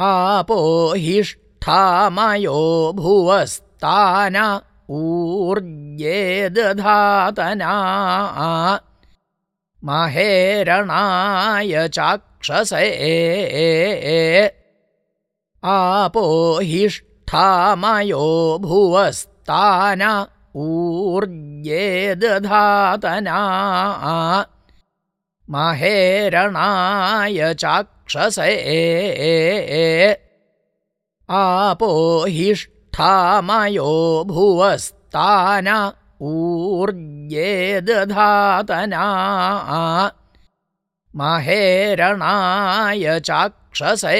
आपो हिष्ठामयो भुवस्तान ऊर्जे दधातना महेरणाय चाक्षसे। आपो हिष्ठामयो भुवस्तान ऊर्जे दधातना महेरणाय चाक्षसे। आपो हिष्ठामयो भुवस्तान ऊर्जे दधातना महेरणाय चाक्षसे